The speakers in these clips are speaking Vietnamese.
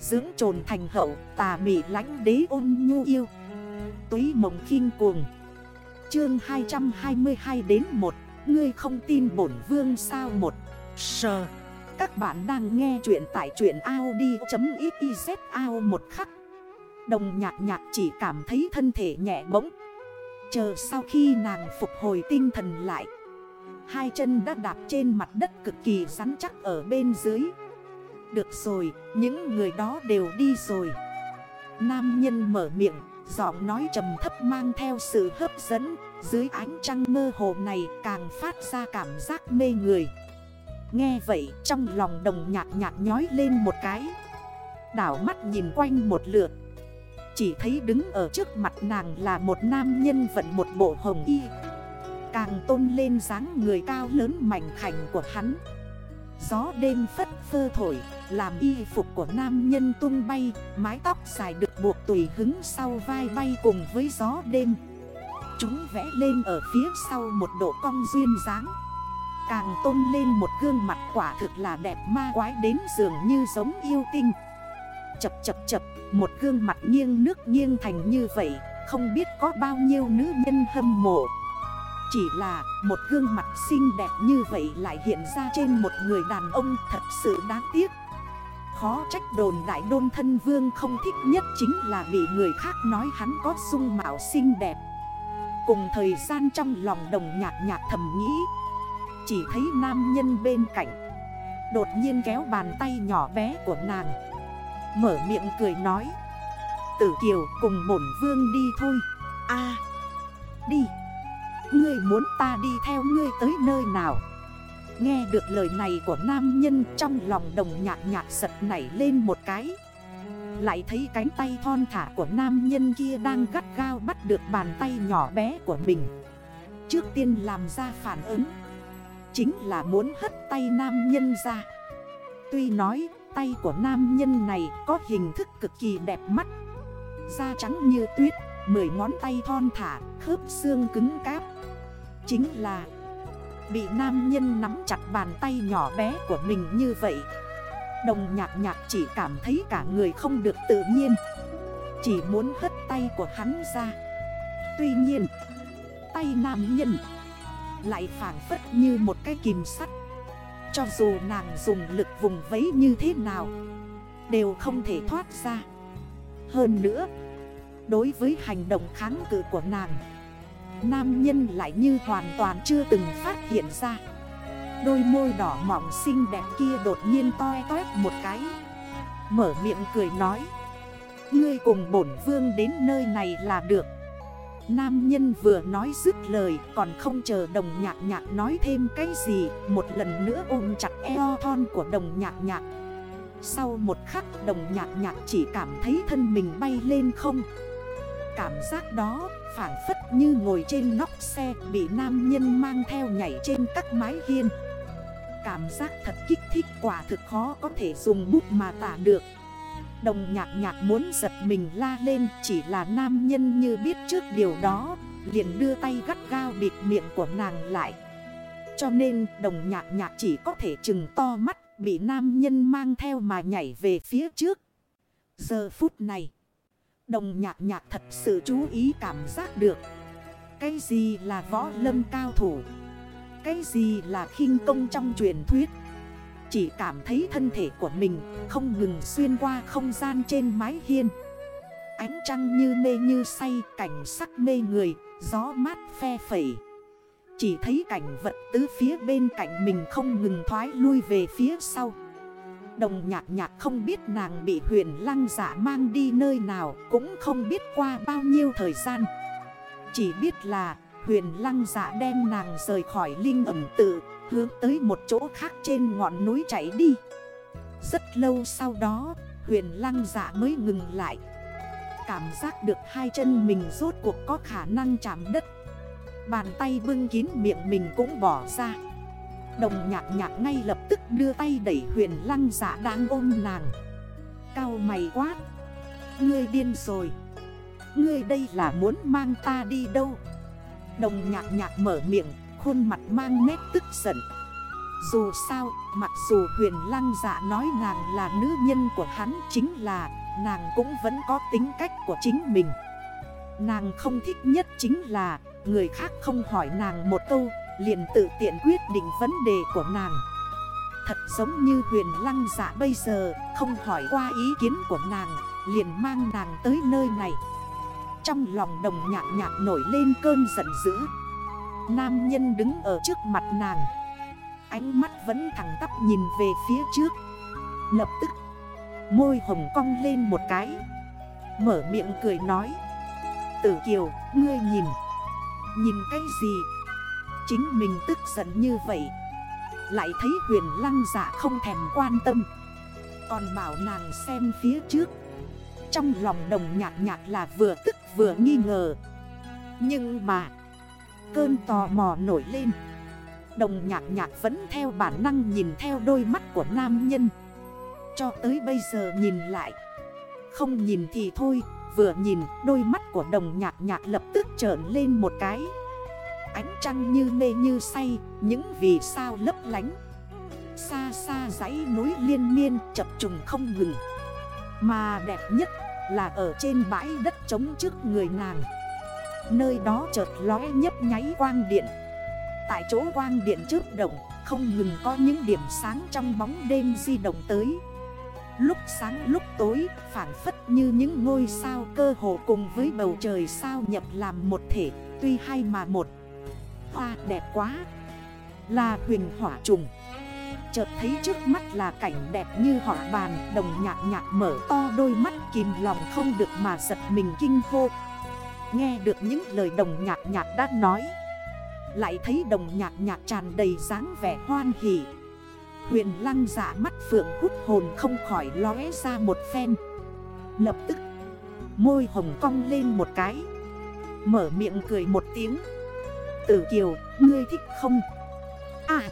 Dưỡng trồn thành hậu, tà mị lánh đế ôn nhu yêu. Túy mộng khinh cuồng. Chương 222 đến 1 Ngươi không tin bổn vương sao một? Sờ. Các bạn đang nghe chuyện tại chuyện Audi.xyz ao một khắc. Đồng nhạc nhạc chỉ cảm thấy thân thể nhẹ bỗng. Chờ sau khi nàng phục hồi tinh thần lại, Hai chân đã đạp trên mặt đất cực kỳ rắn chắc ở bên dưới. Được rồi, những người đó đều đi rồi. Nam nhân mở miệng, giọng nói trầm thấp mang theo sự hấp dẫn Dưới ánh trăng mơ hồ này càng phát ra cảm giác mê người. Nghe vậy trong lòng đồng nhạc nhạc nhói lên một cái. Đảo mắt nhìn quanh một lượt. Chỉ thấy đứng ở trước mặt nàng là một nam nhân vận một bộ hồng y. Càng tôn lên dáng người cao lớn mảnh khảnh của hắn. Gió đêm phất phơ thổi Làm y phục của nam nhân tung bay Mái tóc dài được buộc tùy hứng sau vai bay cùng với gió đêm. Chúng vẽ lên ở phía sau một độ cong duyên dáng. Càng tôn lên một gương mặt quả thực là đẹp ma quái đến dường như giống yêu tinh. Chập chập chập, một gương mặt nghiêng nước nghiêng thành như vậy Không biết có bao nhiêu nữ nhân hâm mộ chỉ là một gương mặt xinh đẹp như vậy lại hiện ra trên một người đàn ông thật sự đáng tiếc. Khó trách đồn đại đôn thân vương không thích nhất chính là bị người khác nói hắn có dung mạo xinh đẹp. Cùng thời gian trong lòng đồng nhạc nhạc thầm nghĩ, Chỉ thấy nam nhân bên cạnh, Đột nhiên kéo bàn tay nhỏ bé của nàng, Mở miệng cười nói, Tử Kiều cùng bổn vương đi thôi. A, đi. Ngươi muốn ta đi theo ngươi tới nơi nào? Nghe được lời này của nam nhân trong lòng đồng nhạc nhạc giật nảy lên một cái. Lại thấy cánh tay thon thả của nam nhân kia đang gắt gao bắt được bàn tay nhỏ bé của mình. Trước tiên làm ra phản ứng. Chính là muốn hất tay nam nhân ra. Tuy nói, tay của nam nhân này có hình thức cực kỳ đẹp mắt. Da trắng như tuyết, Mười ngón tay thon thả, khớp xương cứng cáp. Chính là Bị nam nhân nắm chặt bàn tay nhỏ bé của mình như vậy. Đồng nhạc nhạc chỉ cảm thấy cả người không được tự nhiên, Chỉ muốn hất tay của hắn ra. Tuy nhiên, Tay nam nhân Lại phản phất như một cái kìm sắt. Cho dù nàng dùng lực vùng vấy như thế nào, Đều không thể thoát ra. Hơn nữa, Đối với hành động kháng cự của nàng Nam nhân lại như hoàn toàn chưa từng phát hiện ra. Đôi môi đỏ mỏng xinh đẹp kia đột nhiên toe toét một cái. Mở miệng cười nói. Ngươi cùng bổn vương đến nơi này là được. Nam nhân vừa nói dứt lời Còn không chờ đồng nhạc nhạc nói thêm cái gì, Một lần nữa ôm chặt eo thon của đồng nhạc nhạc. Sau một khắc đồng nhạc nhạc chỉ cảm thấy thân mình bay lên không? Cảm giác đó phản phất như ngồi trên nóc xe Bị nam nhân mang theo nhảy trên các mái hiên. Cảm giác thật kích thích quả thực khó có thể dùng bút mà tả được. Đồng nhạc nhạc muốn giật mình la lên, Chỉ là nam nhân như biết trước điều đó, Liền đưa tay gắt gao bịt miệng của nàng lại. Cho nên, đồng nhạc nhạc chỉ có thể chừng to mắt, Bị nam nhân mang theo mà nhảy về phía trước. Giờ phút này Đồng nhạc nhạc thật sự chú ý cảm giác được. Cái gì là võ lâm cao thủ? Cái gì là khinh công trong truyền thuyết? Chỉ cảm thấy thân thể của mình không ngừng xuyên qua không gian trên mái hiên. Ánh trăng như mê như say, cảnh sắc mê người, Gió mát phe phẩy. Chỉ thấy cảnh vật tứ phía bên cạnh mình không ngừng thoái lui về phía sau. Đồng nhạc nhạc không biết nàng bị huyền lăng giả mang đi nơi nào, Cũng không biết qua bao nhiêu thời gian. Chỉ biết là huyền lăng giả đem nàng rời khỏi linh ẩm tự, Hướng tới một chỗ khác trên ngọn núi chảy đi. Rất lâu sau đó, huyền lăng giả mới ngừng lại. Cảm giác được hai chân mình rốt cuộc có khả năng chạm đất. Bàn tay bưng kín miệng mình cũng bỏ ra. Đồng nhạc nhạc ngay lập tức đưa tay đẩy huyền lăng giả đang ôm nàng. Cao mày quát. Ngươi điên rồi. Ngươi đây là muốn mang ta đi đâu? Đồng nhạc nhạc mở miệng Khuôn mặt mang nét tức giận. Dù sao, mặc dù huyền lăng dạ nói nàng là nữ nhân của hắn chính là nàng cũng vẫn có tính cách của chính mình. Nàng không thích nhất chính là người khác không hỏi nàng một câu liền tự tiện quyết định vấn đề của nàng. Thật giống như huyền lăng dạ bây giờ không hỏi qua ý kiến của nàng liền mang nàng tới nơi này. Trong lòng đồng nhạc nhạc nổi lên cơn giận dữ. Nam nhân đứng ở trước mặt nàng. Ánh mắt vẫn thẳng tắp nhìn về phía trước Lập tức Môi hồng cong lên một cái Mở miệng cười nói Tử Kiều, ngươi nhìn Nhìn cái gì Chính mình tức giận như vậy. Lại thấy huyền lăng dạ không thèm quan tâm. Còn bảo nàng xem phía trước. Trong lòng đồng nhạc nhạc là vừa tức vừa nghi ngờ. Nhưng mà, Cơn tò mò nổi lên. Đồng nhạc nhạc vẫn theo bản năng nhìn theo đôi mắt của nam nhân. Cho tới bây giờ nhìn lại, Không nhìn thì thôi. Vừa nhìn, đôi mắt của đồng nhạc nhạc lập tức trởn lên một cái. Ánh trăng như mê như say, Những vì sao lấp lánh. Xa xa dãy núi liên miên chập trùng không ngừng. Mà đẹp nhất là ở trên bãi đất trống trước người nàng. Nơi đó chợt lóe nhấp nháy quang điện. Tại chỗ quang điện trước động Không ngừng có những điểm sáng trong bóng đêm di động tới. Lúc sáng lúc tối phản phất như những ngôi sao cơ hồ cùng với bầu trời sao nhập làm một thể. Tuy hai mà một Hoa đẹp quá. Là huyền hỏa trùng. Chợt thấy trước mắt là cảnh đẹp như hỏa bàn, Đồng nhạc nhạc mở to đôi mắt kìm lòng không được mà giật mình kinh hô. Nghe được những lời đồng nhạc nhạc đã nói, lại thấy đồng nhạc nhạc tràn đầy dáng vẻ hoan hỉ. Huyền lăng dạ mắt phượng hút hồn không khỏi lóe ra một phen. Lập tức, Môi hồng cong lên một cái, Mở miệng cười một tiếng. Tử Kiều, ngươi thích không? À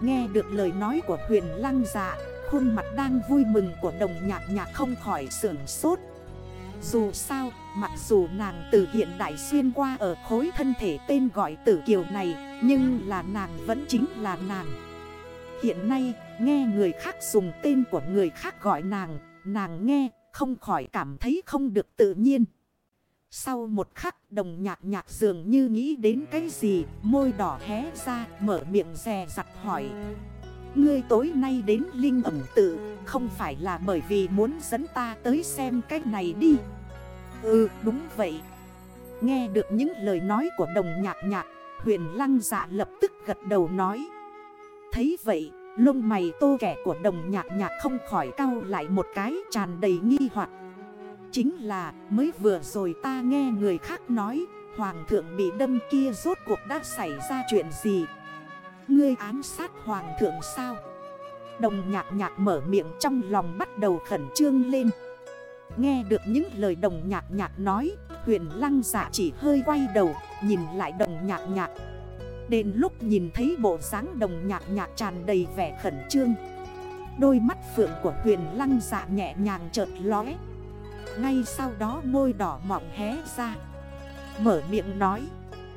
Nghe được lời nói của huyền lăng dạ Khuôn mặt đang vui mừng của đồng nhạc nhạc không khỏi sưởng sốt. Dù sao, mặc dù nàng từ hiện đại xuyên qua ở khối thân thể tên gọi tử kiều này Nhưng là nàng vẫn chính là nàng. Hiện nay, nghe người khác dùng tên của người khác gọi nàng Nàng nghe, không khỏi cảm thấy không được tự nhiên. Sau một khắc đồng nhạc nhạc dường như nghĩ đến cái gì, Môi đỏ hé ra, mở miệng rè rặt hỏi. Ngươi tối nay đến Linh ẩm tự, Không phải là bởi vì muốn dẫn ta tới xem cái này đi? Ừ đúng vậy. Nghe được những lời nói của đồng nhạc nhạc, Huyền lăng dạ lập tức gật đầu nói. Thấy vậy, Lông mày tô kẻ của đồng nhạc nhạc không khỏi cau lại một cái, tràn đầy nghi hoặc. Chính là, mới vừa rồi ta nghe người khác nói, Hoàng thượng bị đâm kia rốt cuộc đã xảy ra chuyện gì? Ngươi ám sát hoàng thượng sao? Đồng nhạc nhạc mở miệng trong lòng bắt đầu khẩn trương lên. Nghe được những lời đồng nhạc nhạc nói, Huyền lăng dạ chỉ hơi quay đầu, Nhìn lại đồng nhạc nhạc. Đến lúc nhìn thấy bộ dáng đồng nhạc nhạc tràn đầy vẻ khẩn trương. Đôi mắt phượng của huyền lăng dạ nhẹ nhàng chợt lóe. Ngay sau đó môi đỏ mọng hé ra. Mở miệng nói.